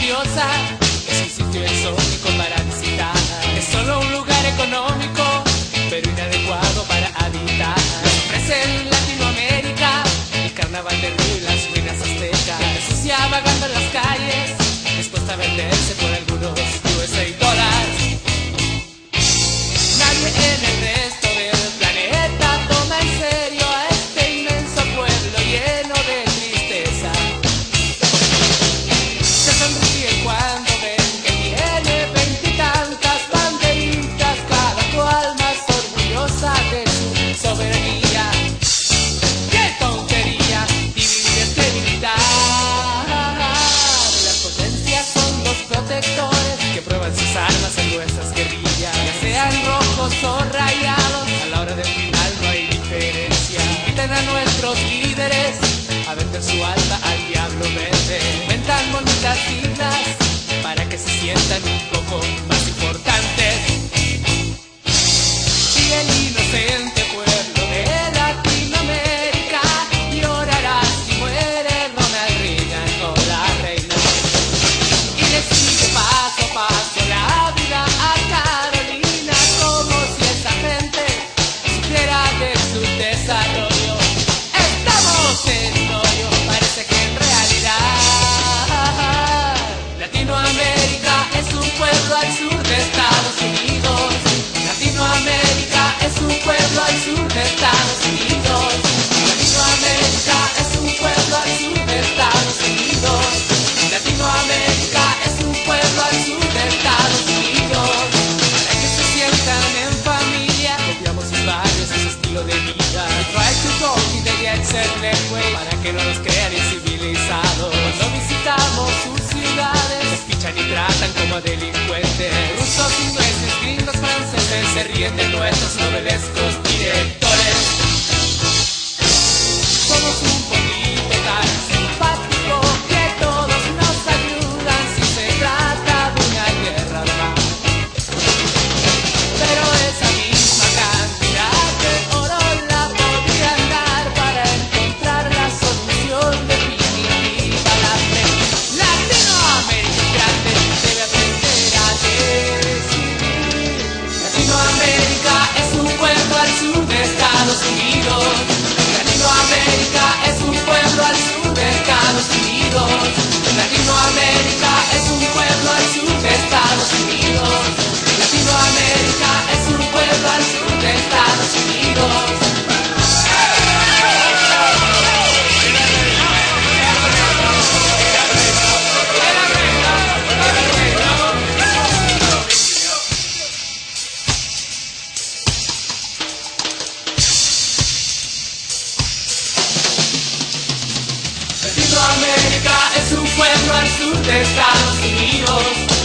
curiosa, es un sitio exótico para visitar, es solo un lugar económico. para que no los crean incivilizados. Cuando visitamos sus ciudades, nos pichan y tratan como delincuentes. Rusos, ingleses, gringos, franceses, se ríen de nuestros novelescos directos. sur de Estados Unidos.